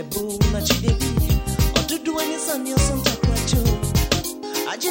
ebu na chidebi, ọdụdụ onye sani ọsọ ntakwụ achọ ajị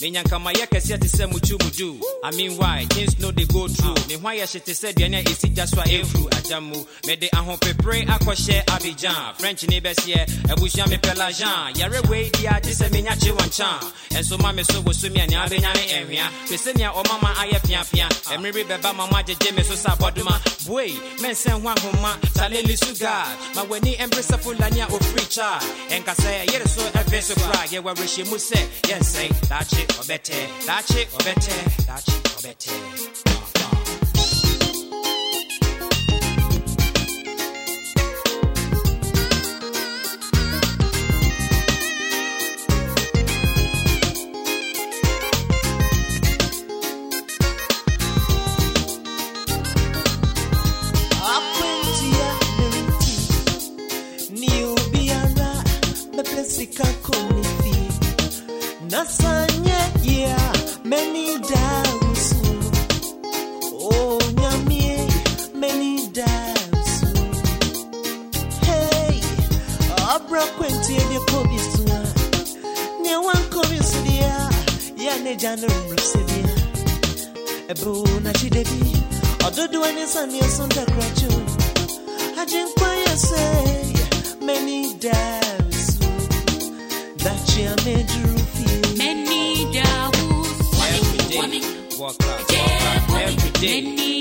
Minyankama yakasi te sɛ mutu mudu. I mean why things no they go through. Me why yɛ hyete sɛ deɛ ne esi gya so a efuru agya mu. Mede ahopepere akɔhyɛ Abidjan. French ne bɛseɛ abusua me pɛ l'agent. Yare wei di agye sɛ menya kye wɔn kyan. Ɛnso ma me so wɔ so mi a nea abenya ne ɛhwea. Pese nea ɔmama ayɛ fiafia. Ɛmiri mama gyegye me so sa bɔdoma. Bue mɛnsɛn ho ahoma. Saleli sugar. Ma w'ani ɛmbere sɛ fulani a ofiri kya. Ɛnkasa yɛre so ɛfɛ so kora. Yɛwɔ rehyɛ mu sɛ yɛnsɛn. Daakye ɔbɛtɛ. Daakye ɔbɛtɛ. Daakye ɔbɛtɛ.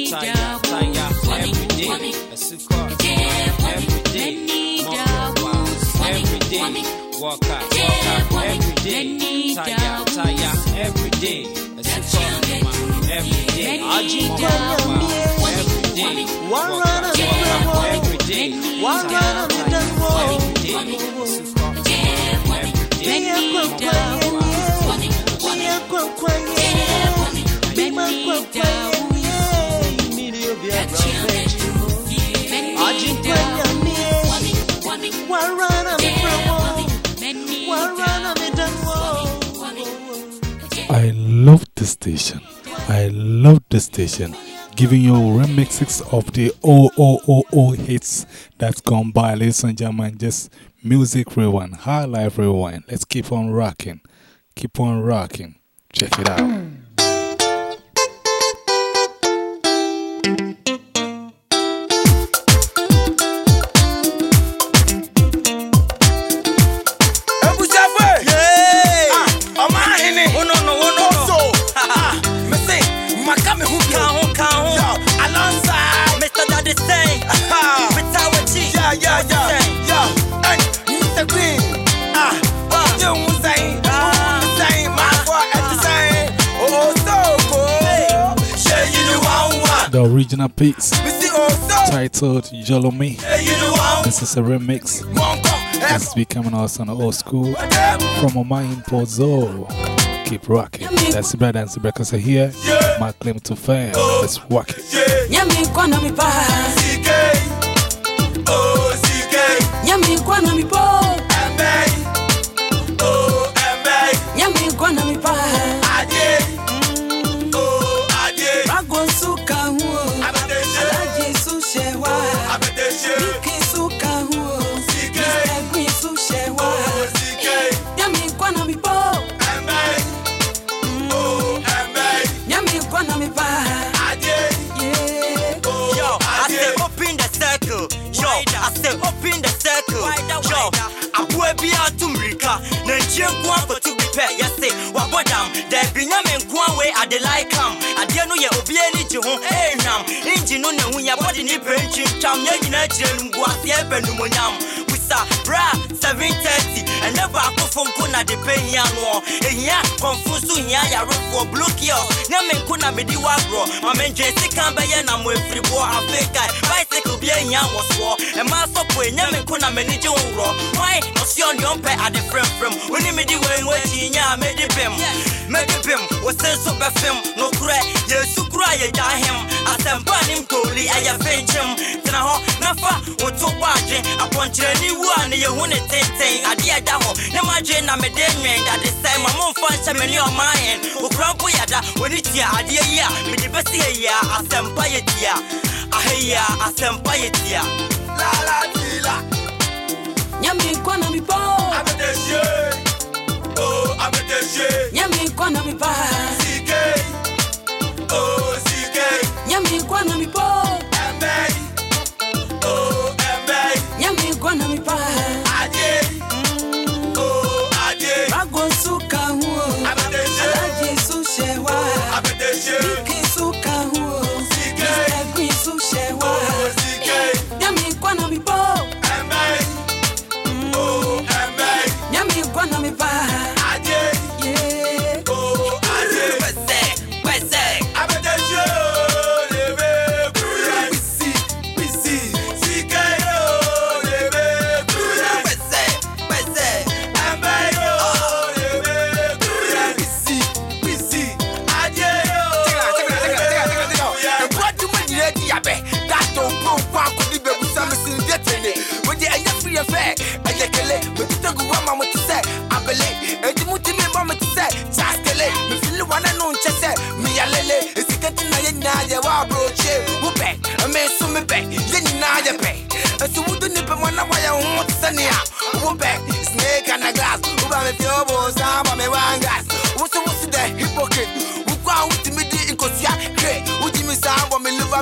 Tire, doubts. tire, every day. A sukkah, every day. Walk out, every day. Walk out, walk out, every day. Tire, tire, every day. A sukkah, every day. Ajita Walk out, nyamie. every day. One Walk run out, of the walk out, world. every day. One Tire, run of the tire, world. every day. A sukkah, every day. Mia kwa kwa yenye Mia kwa love this station. I love this station. Giving you remixes of the OOOO hits that's gone by, ladies and gentlemen. Just music rewind, high life rewind. Let's keep on rocking. Keep on rocking. Check it out. Original piece titled Jolomi. This is a remix. This will be coming out on old school from Oma Import Zoo. Keep rocking. That's the brother and the breakfast here. my claim to fame. Let's work it. Nyami kwana mi pa. Na nkyɛn nko akɔto bi pɛ yɛse wabɔ dam. Daabi nyame nko a wei ade like am adeɛ no yɛ obi ani gye ho ɛɛhwam engine no na hu yɛbɔde ne brɛ ntwintwam yɛn nyinaa kyerɛ no mguaseɛ pɛ nomonyam busa bra 730 ɛnɛ baako fonko na de pɛ hia noɔ ɛhia kɔmfo so hia yarefoɔ blue kios ne me nko na mede woagorɔ ma mendwen sika bɛyɛ na mo afiriboɔ afei kae bicycle bi ahia wɔ soɔ ɛma sɔpo ɛnyɛ me nko na m'ani gye wo worɔ wan ɔseɛ ɔne ɔmpɛ ade frɛmfrɛm wone mede wei ho akyi nya a mede bem mede bem wo se nso bɛfem nokorɛ yɛsu koro a yɛgya hem asɛmpa ne mtoli ɛyɛ fenkyem tena hɔ na fa wo to bɔ adwe apɔnkyerɛni wu a ne yɛhu ne tenten. Adeɛ ɛda hɔ ne madwe na mede nwɛn dade sɛe ma momfa nhyɛ me ne ɔmaayɛn wokura mpo yɛda wɔne tia adeɛ yi a mede bɛsi ha yi a asɛmpa yɛ tia. Aha yi a asɛmpa yɛ tia. Nyami kwana mi po. Nyami kwana mi pa. Nyami kwana mi po.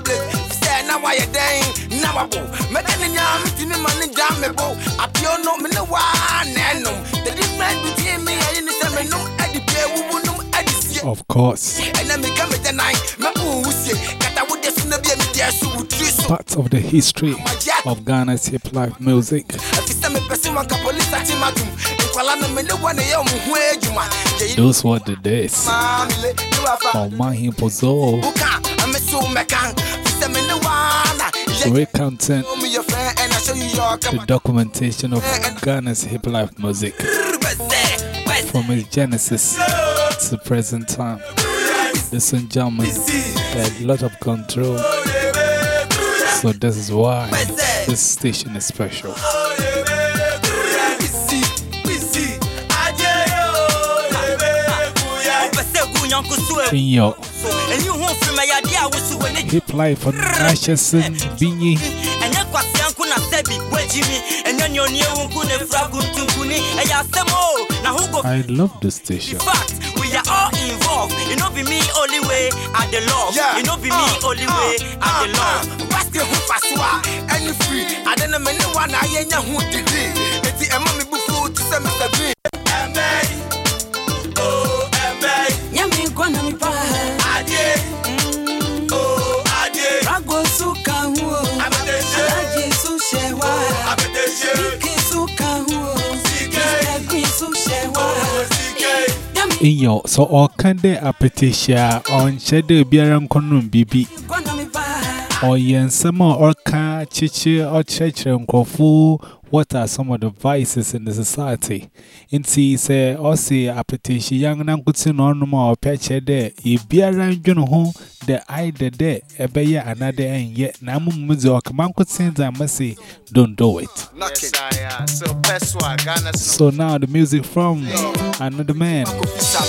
Me. Say now why you now I go. Megan yam to me jam me bo. Appear no me no one and no. The difference between me and the no Eddie Pay, who will no Eddie. Of course, And then me come at the night, me who see, Kata would just be a media so would part of the history of Ghana's hip life music. Afisa me person one police at him at him. Nkwala no me ne one ye omu hu ejuma. Je Those were the days. mamile, you afa. On my Pozo, you your the documentation of Ghana's hip life music from its genesis to present time. Ladies and gentlemen, a lot of control. So this is why this station is special. In your so. Ɛnyi ho mfiri ma yɛade a wosi w'ani hip life and Nashasin Binyi. ɛnyɛ kwasea nko na sɛ bi woagyi mi ɛnyɛ nea ɔne ɛwu nko na ɛfira kontonkuni ɛyɛ asɛm o na ho go I love this station. In fact, we are all involved. It no be me only way at the love. Yeah. It no be me uh, only way at the uh, uh, love. What's the who faswa? Any free. I don't know many one I ain't who degree. Eti emma me bufu to say Mr. Green. Nyami In your so all can de apetisha on shadow bearing conum bibi. Kwana mi pa. Or yen summer or ka chichi or church and kofu what are some of the vices in the society. In see, say, or say, appetition, young Nankutin on more patch a day, if be around you know, the eye the day, a bay another and yet Namu Muzo, Kamanko sins, I must say, don't do it. Yes, I am. So, Peswa, Ghana. So now the music from another man,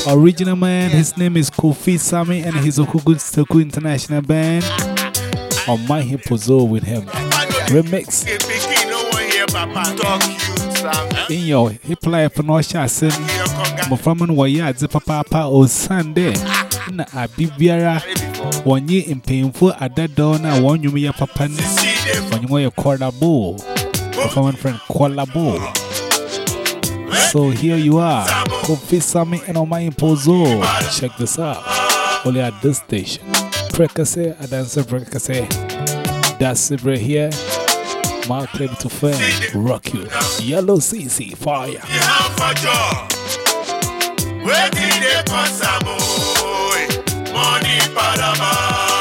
original man, his name is Kofi Sami, and he's a Kugun International Band. On my hip with him. Remix. In your hip life, no shasin. Mofaman Wayad, Papa, or Sunday. Na Abibiara, one year in painful at that. Now, one you me a papa. When you wear a quarter bowl. Friend, quarter bowl. So here you are, Kofi Sami and on my impozo. Check this out. Only at this station. Prekese, a dancer Prekese. That's right here. My claim to fame, rock you. Yellow CC, fire. Money, Panama.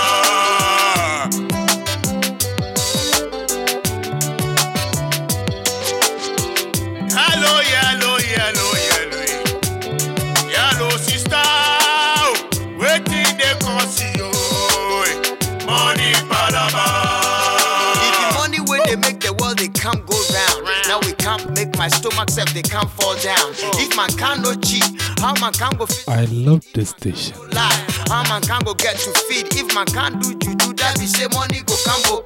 My stomach self, they can't fall down. If man can't no cheat, how man can go fit I love this station. How man can go get to feed? If man can't do juju, that be say money go can go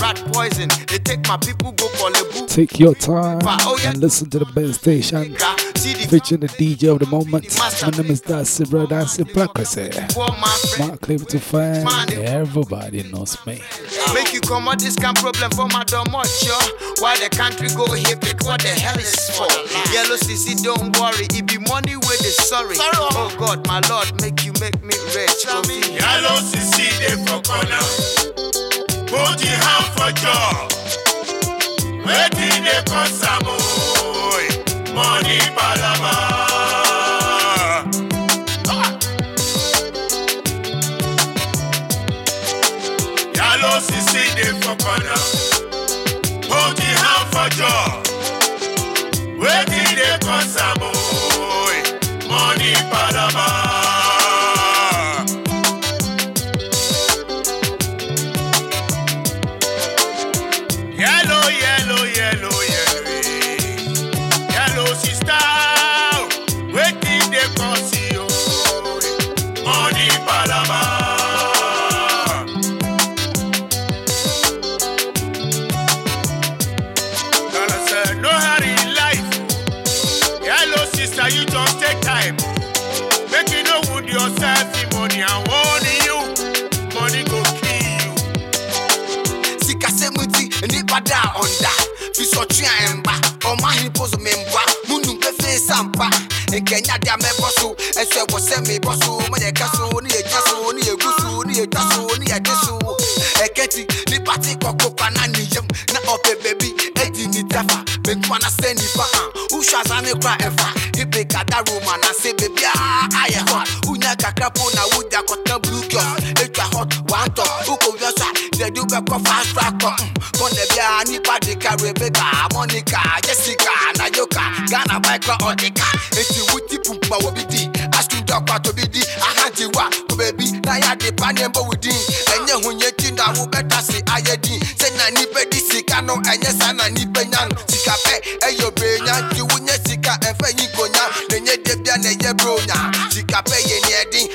rat poison. They take my people go for book. Take your time oh and listen to the best station. Featuring the DJ of the moment. My name is Darcy Prekese. poor man friend. To fame, eh? everybody knows me. Make you come out this kind problem for my domot, yo. Why the country go hypocrite? What the hell is for? Yellow CC, don't worry. It be money where they sorry. Oh God, my Lord, make you make me rich. Kofi. Oh, Yellow CC dey for corner. Put your hand for jaw. Wetin dey cause am ooo? Money palava. Yellow CC dey for corner. Put your hand for jaw. Cause am ooo? Money palava. Monica jessica nayoka ghana bikra ɔdeka enti woti pumpuma wɔ bi di asudɔkwa to bi di ahantewa kɔ baabi na yɛade pa ne mbɔ wo din ɛnyɛ ho nyɛ ti na wobɛta se ayɛ din sɛ na nipa di sika no ɛnyɛ saa na nipa nya no sika pɛ ɛyɛ obrenya nti wonyɛ sika ɛmfa yi nkonya na ɛnyɛ da bia na ɛyɛ bronya sika pɛ yɛ neɛden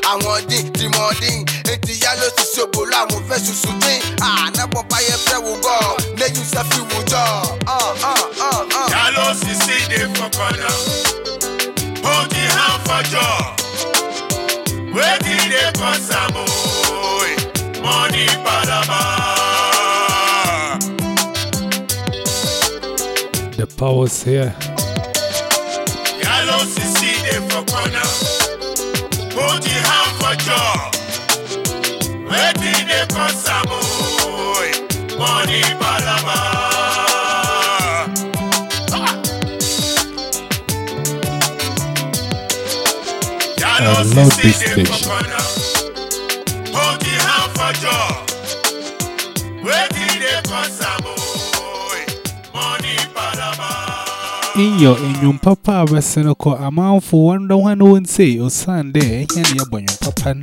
dey. Hold your hand for jaw. Wetin dey cause am ooo? Money palava. The powers here. Yellow CC for corner. Hold your hand for jaw. Money Vesenoko, amount for one don't want to say, or Sunday, and your boy, papa.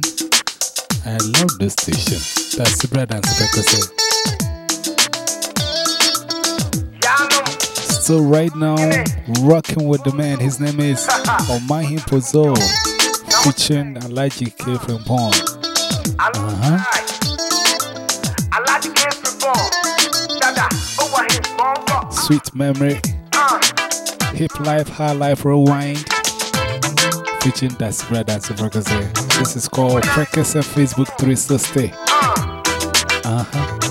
I love this station. That's the bread and Rebecca say. So, right now, rocking with the man, his name is Omahin Pozo, featuring Alaji K from Pond. Uh huh. Sweet memory, hip life, high life, rewind. Featuring that's bread and say. This is called Prekese Facebook 360. Uh huh.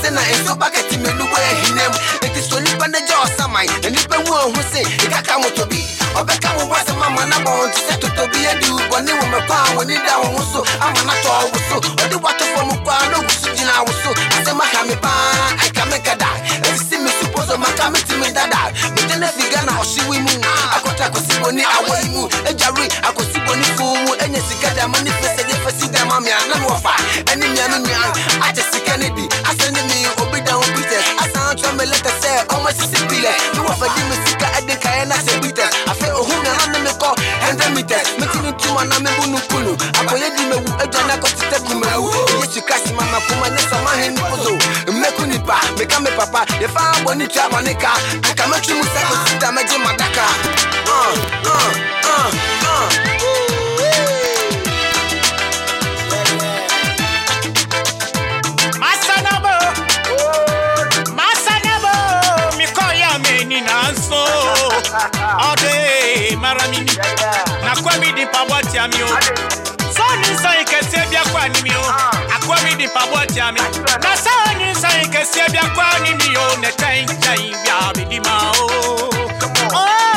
I'm nso ba kɛte m'anu so nnipa no gya ɔsaman na nnipa hu ɔho se ɛkaka mo tɔ bi ɔbɛka wo wɔ sɛma ma na bɔ wo nte sɛ totɔ bi adi wo a wɔni da ho so ama na tɔɔ wo so ɔde wato fɔ mu kɔa na ɔgu so gyina wo so asɛm aha me paa ɛka menkada ɛti si me suposo maka metimi dada mede na fi ghana ɔhyewe mu akɔta akɔsibɔni awɔ yi mu agyare akɔsibɔni fo mu ɛnya sika dama ne fɛ sɛ yɛfɛ si dama mea na no what she see be like. You want for them sick at the Kayana Sebita. I feel a home and I'm call hundred meters. Making it to my name, Bunukunu. I call it in the Ujana Costa Kumau. Yes, you cast Mama Puma Nesama Henpozo. Mekunipa, Mekame Papa, the Far Bonita Maneka. I can make you Musaka Madaka. Uh, uh, uh, uh. All day, Na Nakwami di pawati amio. Sani sai kese bia kwa ni mio. Akwami di pawati amio. Na sani sai kese bia kwa ni mio. Ne tain tain bia bidima o. Oh.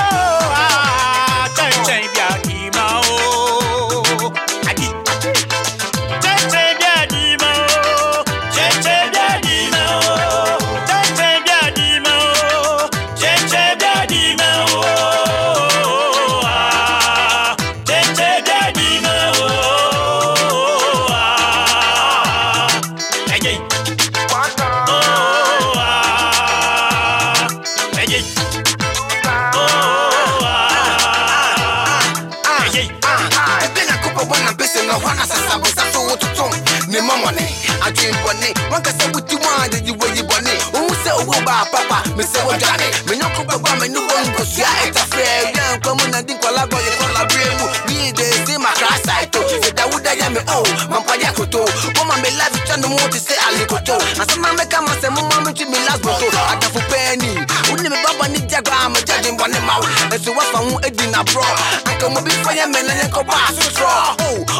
wɔ dwane menyɔnko bɛbɔ a m'aniwɔ nkosua ɛtafrɛ awia nkwa mu nade nkwalabɔ yɛ kɔlaberɛ mu bii de se makra saito ɛdawuda yɛ me o mampayɛ koto. Wɔma me life twa no mu ali sɛ alekoto asɛma mɛka ma sɛ moma mentwi me las boto adafo paani wone me baba ne gyagua a magya dembɔne ma wo ɛso woafa ho adi naborɔ anka mɔbi fa yɛ me na yɛnkɔbɔ asotorɔ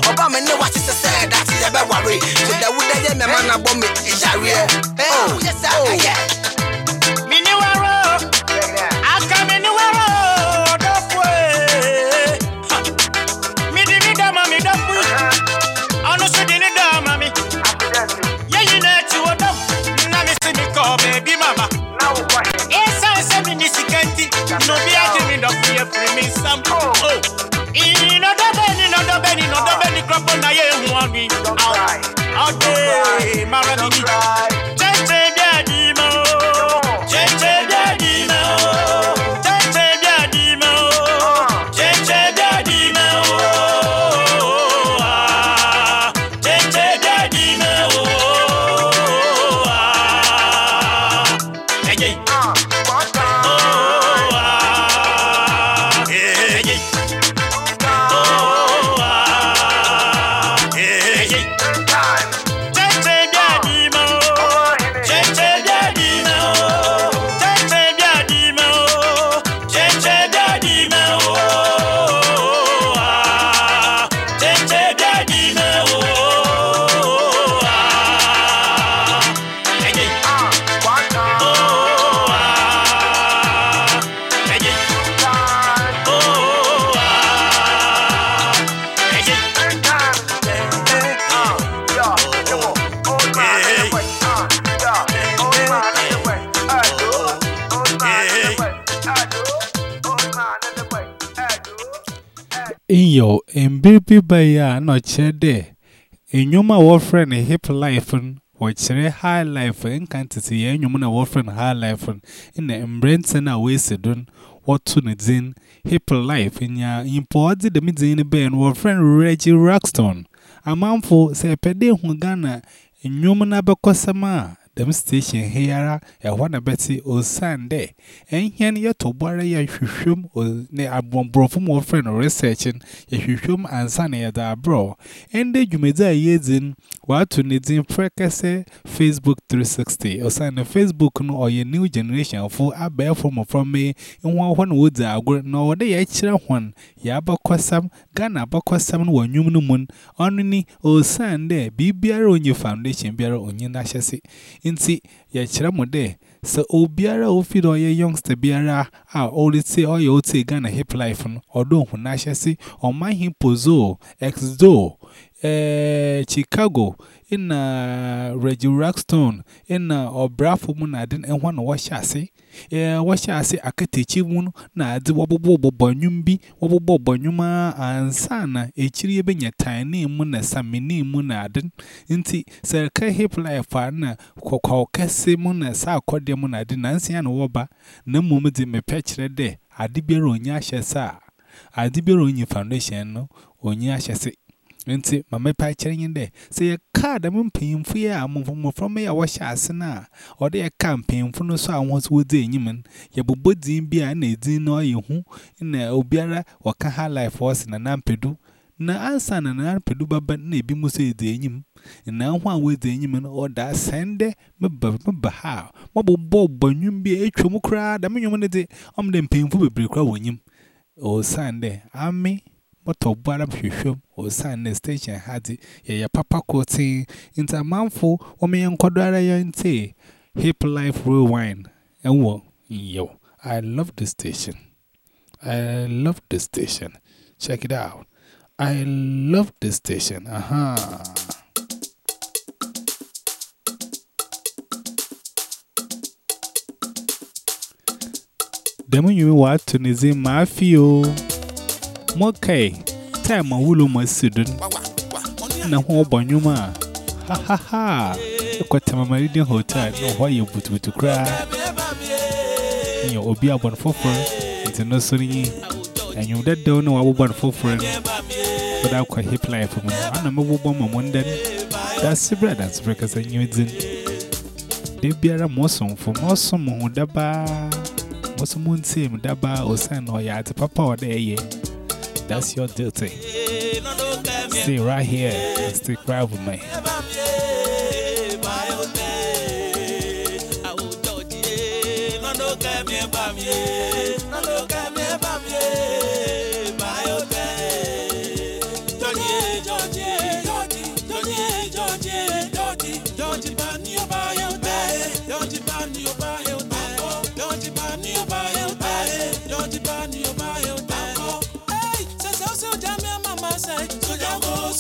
ɔba me ne wahye sɛ sɛ ɛdate yɛbɛware ɛdawuda yɛ me ma nabɔ me. And baby by ya, not chair there. In your my friend, a hip life, which a high life, and can't see any woman a friend high life, in the embrace and a wasted done. What to needs in hip life in ya imported the mids in a band, or friend Reggie Rockstone. A man for say a pede who Ghana, in human Them station here, a one a Betty or Sunday, and here yet to borrow a shum or ne a bomb from more friend or researching a shum and sunny at our bro. And then you may die years in what Facebook 360 or sign a Facebook no or new generation for a bear from from me in one one woods are good no day extra one. Yaba kwasam, Ghana one human moon, only or Sunday, be beer on your foundation, beer on your nashasi. Inti, ya chiramode, so o biara o feed or your youngster biara, ah, all it say or you say Ghana hip life, or don't who nashasi, or my him pozo, ex do, eh, Chicago, in a Reggie Rockstone, in a or Brafo Munadin, and one wash I say. Eh, wash I say, I could teach you na the wobble bonyumbi, wobble bonyuma, and sana, a chiri ben ya tiny moon, a samini munadin, inti, sir, hip life, ana, kwa kese muna, sa cordia munadin, Nancy and Woba, no moment in me patch red day, I did be on yasha, sir. I did be on your foundation, on yasha say. Nti, mama patching in there. Say a card, I'm paying for ya, I'm from me, I wash asana, or they are campaign for no so I was with the human. Ya bubudi be a nadine or you who in a obiara or kaha life was in an ampedu. Na answer an ampedu, but ne be muse the him. And now one with the human or that sende, but how? Mobile bob, but you be a chumukra, the minimum, I'm then paying for a break when him. Oh, Sunday, I'm me. But of Barab Shishum or Sunday station had ya papa quoting into a manful or me and Quadra say, Hip Life Rewind. And? Yo, I love this station. I love this station. Check it out. I love this station. Aha. Demo you what to Nizim Mafio. Mokai, time a woolly masudun. Na ho bonyuma. Ha ha ha. Quatama Meridian Hotel, no why you put to cry. You will be a one for friend, it's no sunny. And you that don't know our one for friend. But I'll quite hip life for me. I'm a mobile bomb on then. That's the bread that's breakers and you didn't. They be a mossum for mossum who daba. Mossum won't see him daba or send or yard papa or there. That's your duty. Stay right here and stick right with me.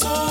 So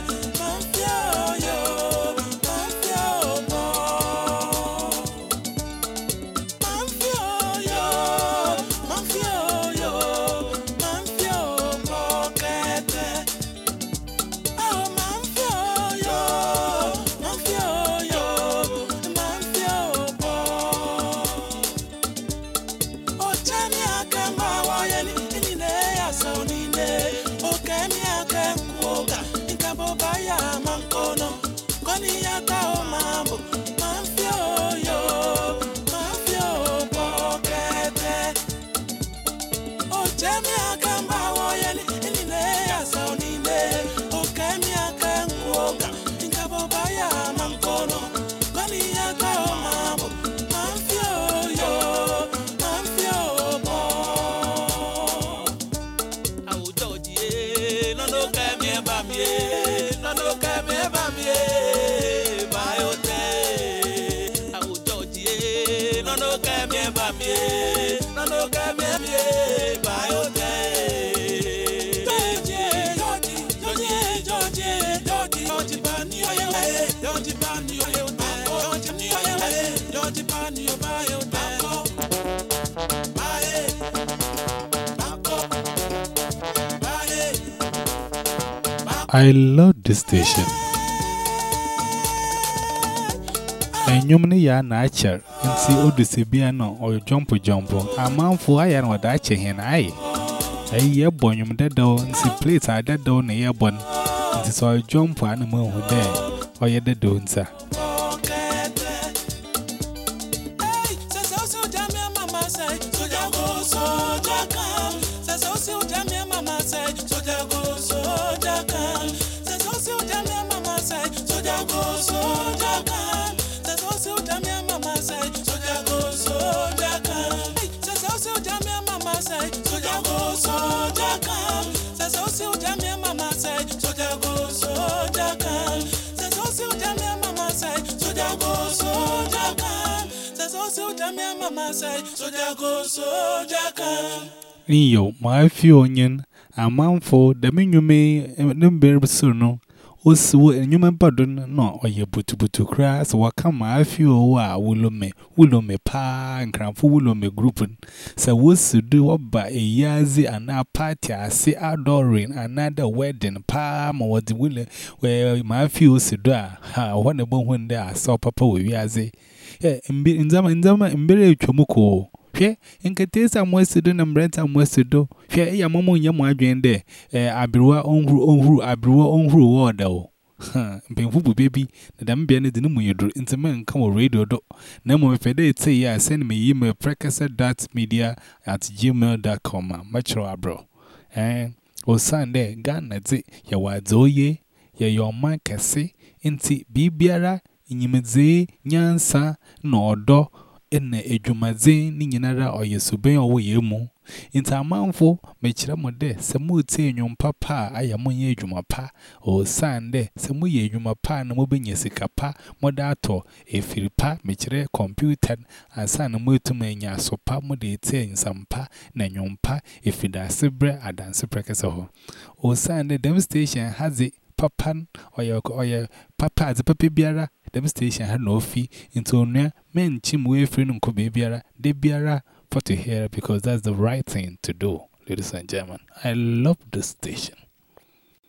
I love this station. And you mean ya nature and see all the Sibiano or jump jump. A man for I am what I check and I. A year born, you dead down, see plates are dead down a year born. It is all jump animal who there, or you're the doing, sir. Iyo, my few onion, a man for the menu may number soon. Was what human pardon, no, or ye put to put to crass, or come my few wa willow me, willow me pa, and cramp willow me grouping. So, was to do up by a yazi and a party, I see adoring another wedding, pa, or the willow, where my few sidra, ha, one about when there I saw papa with yazi. mbere etwa mu kɔɔ hwɛ nkatesa mo asi na mmerɛnta mo asi do hwɛ ɛyɛ ama mo nyɛ mo adwene dɛ eh, aberewa ɔnhuru ɔnhuru aberewa ɔnhuru wɔɔda o. Mpanyinfo bube bi na dɛm bea no de ne mu yɛ duro nti mɛnka radio do. Na mmom mepɛ dɛ ɛte yɛ a me prɛkɛsɛ dot media at gmail dot com. A mɛkyerɛw aborɔ ɛn eh, osan dɛ ghana de yɛwɔ adze oye yɛyɛ ɔman nyimdzee nyansa na ọdọ na edwumadze ne nyinara ọyɛ suban ɔwɔ yɛn mu nti amanfo mekyerɛ mo dɛ sɛ motie nnwompa pa a ayɛ monyɛ adwuma pa ɔsan dɛ sɛ moyɛ adwuma pa na mobɛnya sika pa mode atɔ ɛfiri pa mekyerɛ kɔmputa ansa na moatumi anya aso pa mode ɛtie nsɛm pa na nnwompa ɛfiri daseberɛ adanseberɛ kɛsɛ hɔ ɔsan dɛ dɛm station hadze papan oya oya papa aze papa biara dem station ha no fi into onua men chim we free no ko biara de biara for to hear because that's the right thing to do ladies and gentlemen. I love this station